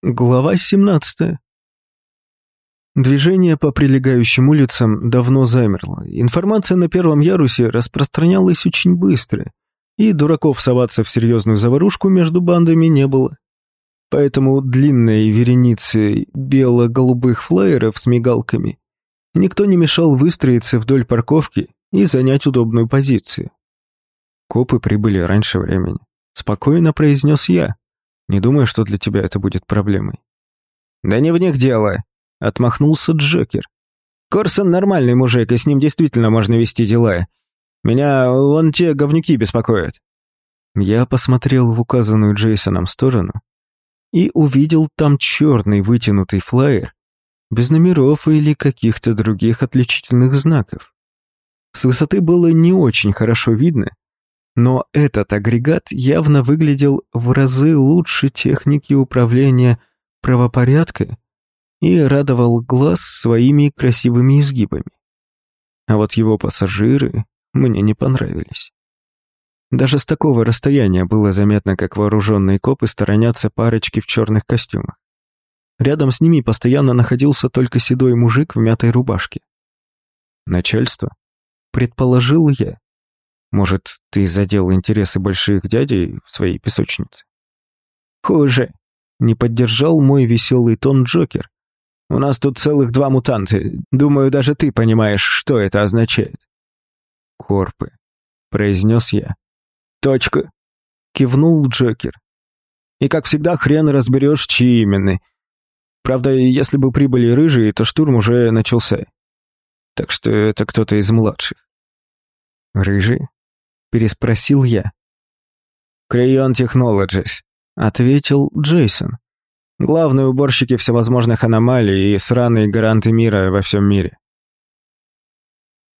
Глава 17. Движение по прилегающим улицам давно замерло. Информация на первом ярусе распространялась очень быстро, и дураков соваться в серьезную заварушку между бандами не было. Поэтому длинной вереницей бело-голубых флайеров с мигалками никто не мешал выстроиться вдоль парковки и занять удобную позицию. Копы прибыли раньше времени. Спокойно произнес я, не думаю, что для тебя это будет проблемой». «Да не в них дело», — отмахнулся Джокер. «Корсон нормальный мужик, и с ним действительно можно вести дела. Меня вон те говнюки беспокоят». Я посмотрел в указанную Джейсоном сторону и увидел там черный вытянутый флаер без номеров или каких-то других отличительных знаков. С высоты было не очень хорошо видно, но этот агрегат явно выглядел в разы лучше техники управления правопорядка и радовал глаз своими красивыми изгибами. А вот его пассажиры мне не понравились. Даже с такого расстояния было заметно, как вооруженные копы сторонятся парочки в черных костюмах. Рядом с ними постоянно находился только седой мужик в мятой рубашке. Начальство, предположил я, может, ты задел интересы больших дядей в своей песочнице? Хуже. Не поддержал мой веселый тон Джокер. У нас тут целых два мутанта. Думаю, даже ты понимаешь, что это означает. Корпы, произнес я. Точка. Кивнул Джокер. И как всегда, хрен разберешь, чьи именно. Правда, если бы прибыли рыжие, то штурм уже начался. Так что это кто-то из младших. Рыжие? Переспросил я. «Крион Technologies», — ответил Джейсон. «Главные уборщики всевозможных аномалий и сраные гаранты мира во всем мире».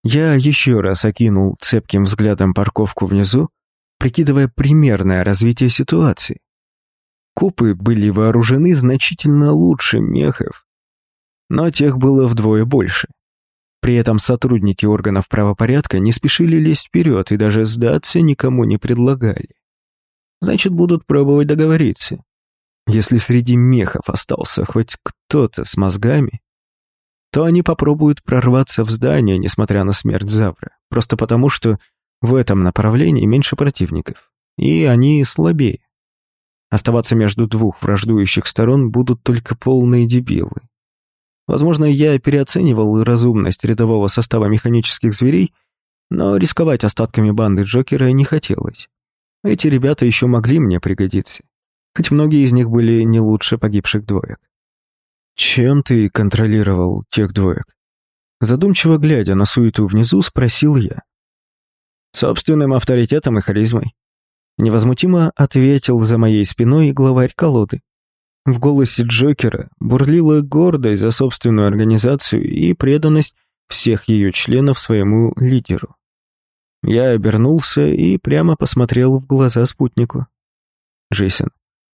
Я еще раз окинул цепким взглядом парковку внизу, прикидывая примерное развитие ситуации. Копы были вооружены значительно лучше мехов, но тех было вдвое больше. При этом сотрудники органов правопорядка не спешили лезть вперед и даже сдаться никому не предлагали. Значит, будут пробовать договориться. Если среди мехов остался хоть кто-то с мозгами, то они попробуют прорваться в здание, несмотря на смерть Завра, просто потому что в этом направлении меньше противников, и они слабее. Оставаться между двух враждующих сторон будут только полные дебилы. Возможно, я переоценивал разумность рядового состава механических зверей, но рисковать остатками банды Джокера не хотелось. Эти ребята еще могли мне пригодиться, хоть многие из них были не лучше погибших двоек. «Чем ты контролировал тех двоек?» Задумчиво глядя на суету внизу, спросил я. «Собственным авторитетом и харизмой», невозмутимо ответил за моей спиной главарь колоды. В голосе Джокера бурлила гордость за собственную организацию и преданность всех ее членов своему лидеру. Я обернулся и прямо посмотрел в глаза спутнику. «Джейсон,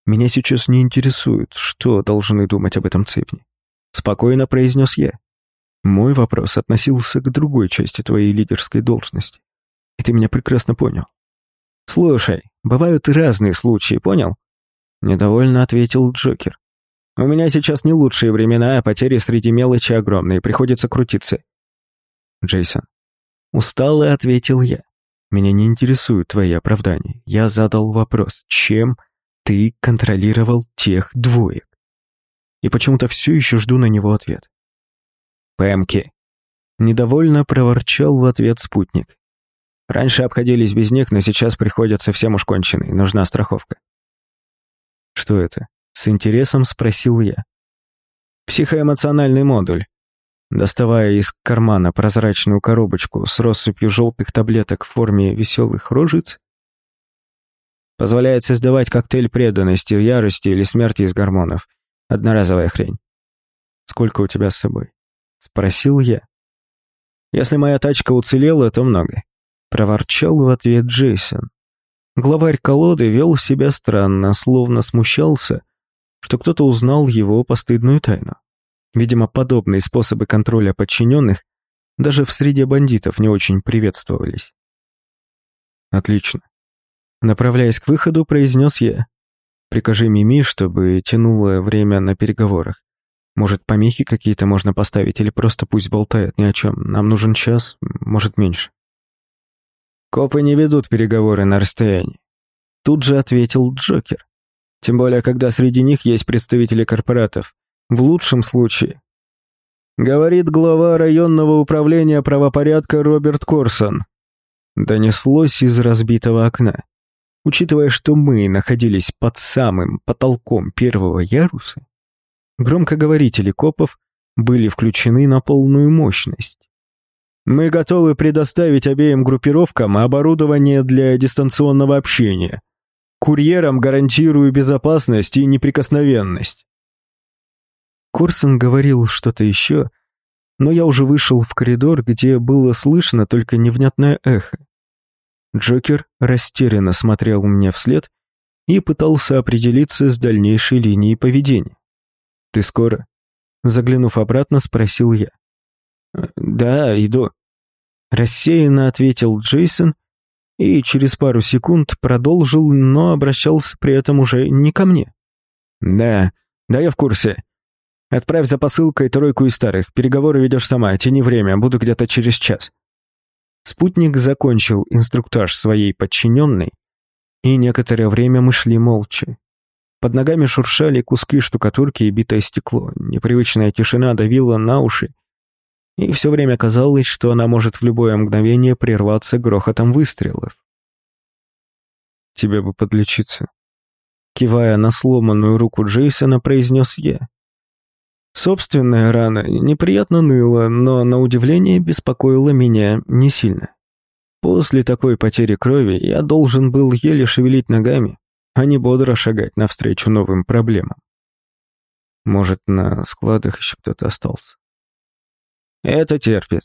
меня сейчас не интересует, что должны думать об этом цепне», — спокойно произнес я. Мой вопрос относился к другой части твоей лидерской должности, и ты меня прекрасно понял. «Слушай, бывают разные случаи, понял? Недовольно ответил Джокер. «У меня сейчас не лучшие времена, а потери среди мелочи огромные, приходится крутиться». «Джейсон». Устало ответил я. «Меня не интересуют твои оправдания. Я задал вопрос, чем ты контролировал тех двоек?» И почему-то все еще жду на него ответ. «Пэмки». Недовольно проворчал в ответ спутник. «Раньше обходились без них, но сейчас приходят совсем уж конченые, нужна страховка». «Что это?» — с интересом спросил я. «Психоэмоциональный модуль». Доставая из кармана прозрачную коробочку с россыпью желтых таблеток в форме веселых рожиц, позволяет создавать коктейль преданности, ярости или смерти из гормонов. Одноразовая хрень. «Сколько у тебя с собой?» — спросил я. «Если моя тачка уцелела, то много», — проворчал в ответ Джейсон. Главарь колоды вел себя странно, словно смущался, что кто-то узнал его постыдную тайну. Видимо, подобные способы контроля подчиненных даже в среде бандитов не очень приветствовались. «Отлично». Направляясь к выходу, произнес я. Прикажи Мими, чтобы тянуло время на переговорах. Может, помехи какие-то можно поставить или просто пусть болтает ни о чем. Нам нужен час, может, меньше. Копы не ведут переговоры на расстоянии. Тут же ответил Джокер. Тем более, когда среди них есть представители корпоратов. В лучшем случае. Говорит глава районного управления правопорядка Роберт Корсон. Донеслось из разбитого окна. Учитывая, что мы находились под самым потолком первого яруса, громкоговорители копов были включены на полную мощность. Мы готовы предоставить обеим группировкам оборудование для дистанционного общения. Курьерам гарантирую безопасность и неприкосновенность. Корсон говорил что-то еще, но я уже вышел в коридор, где было слышно только невнятное эхо. Джокер растерянно смотрел мне вслед и пытался определиться с дальнейшей линией поведения. «Ты скоро?» Заглянув обратно, спросил я. «Да, иду», — рассеянно ответил Джейсон и через пару секунд продолжил, но обращался при этом уже не ко мне. «Да, да я в курсе. Отправь за посылкой тройку из старых, переговоры ведешь сама, тяни время, буду где-то через час». Спутник закончил инструктаж своей подчиненной, и некоторое время мы шли молча. Под ногами шуршали куски штукатурки и битое стекло. Непривычная тишина давила на уши, и все время казалось, что она может в любое мгновение прерваться грохотом выстрелов. «Тебе бы подлечиться», — кивая на сломанную руку Джейсона, произнес я. Собственная рана неприятно ныла, но, на удивление, беспокоила меня не сильно. После такой потери крови я должен был еле шевелить ногами, а не бодро шагать навстречу новым проблемам. Может, на складах еще кто-то остался. Это терпит.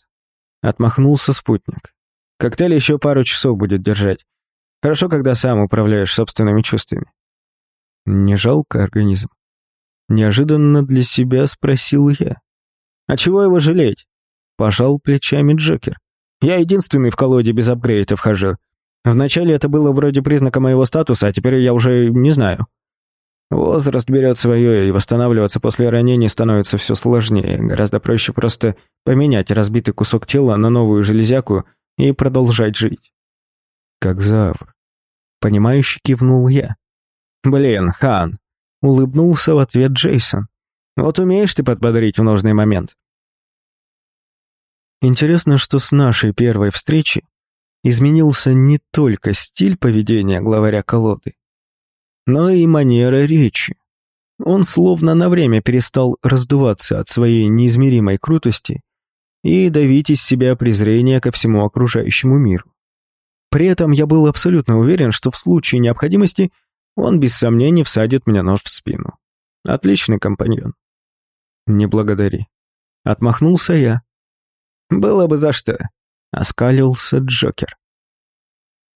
Отмахнулся спутник. Коктейль еще пару часов будет держать. Хорошо, когда сам управляешь собственными чувствами. Не жалко организм? Неожиданно для себя спросил я. А чего его жалеть? Пожал плечами Джокер. Я единственный в колоде без апгрейдов хожу. Вначале это было вроде признака моего статуса, а теперь я уже не знаю. Возраст берет свое, и восстанавливаться после ранений становится все сложнее. Гораздо проще просто поменять разбитый кусок тела на новую железяку и продолжать жить. Как завр. Понимающе кивнул я. Блин, Хан. Улыбнулся в ответ Джейсон. Вот умеешь ты подбодрить в нужный момент. Интересно, что с нашей первой встречи изменился не только стиль поведения главаря колоды, но и манера речи. Он словно на время перестал раздуваться от своей неизмеримой крутости и давить из себя презрение ко всему окружающему миру. При этом я был абсолютно уверен, что в случае необходимости он без сомнений всадит мне нож в спину. Отличный компаньон. Не благодари. Отмахнулся я. Было бы за что. Оскалился Джокер.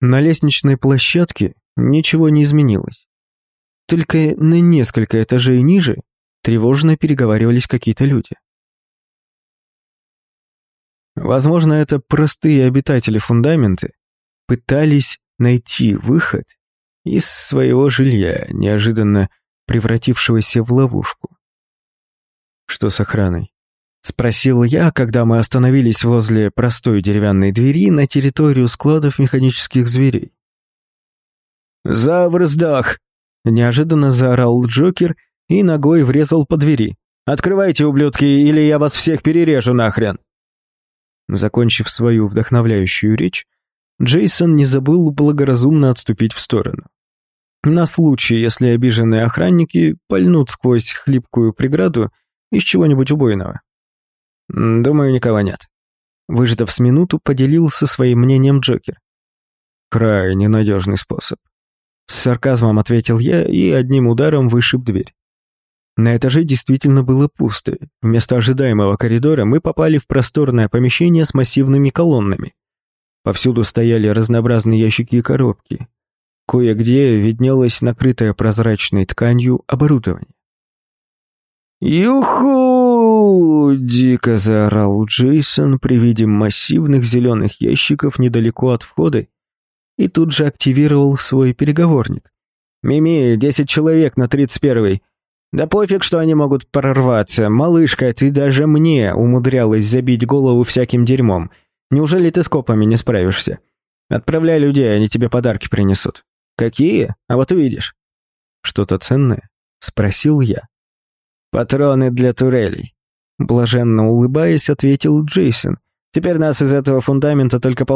На лестничной площадке ничего не изменилось. Только на несколько этажей ниже тревожно переговаривались какие-то люди. Возможно, это простые обитатели фундамента пытались найти выход из своего жилья, неожиданно превратившегося в ловушку. Что с охраной? Спросил я, когда мы остановились возле простой деревянной двери на территорию складов механических зверей. «Завр сдох!» — неожиданно заорал Джокер и ногой врезал по двери. «Открывайте, ублюдки, или я вас всех перережу нахрен!» Закончив свою вдохновляющую речь, Джейсон не забыл благоразумно отступить в сторону. На случай, если обиженные охранники пальнут сквозь хлипкую преграду из чего-нибудь убойного. «Думаю, никого нет». Выждав с минуту, поделился своим мнением Джокер. «Крайне надежный способ». С сарказмом ответил я и одним ударом вышиб дверь. На этаже действительно было пусто. Вместо ожидаемого коридора мы попали в просторное помещение с массивными колоннами. Повсюду стояли разнообразные ящики и коробки. Кое-где виднелось накрытое прозрачной тканью оборудование. «Юху!» — дико заорал Джейсон при виде массивных зеленых ящиков недалеко от входа и тут же активировал свой переговорник. «Мими, десять человек на тридцать первый. Да пофиг, что они могут прорваться. Малышка, ты даже мне умудрялась забить голову всяким дерьмом. Неужели ты с копами не справишься? Отправляй людей, они тебе подарки принесут». «Какие? А вот увидишь». «Что-то ценное?» — спросил я. «Патроны для турелей», — блаженно улыбаясь, ответил Джейсон. «Теперь нас из этого фундамента только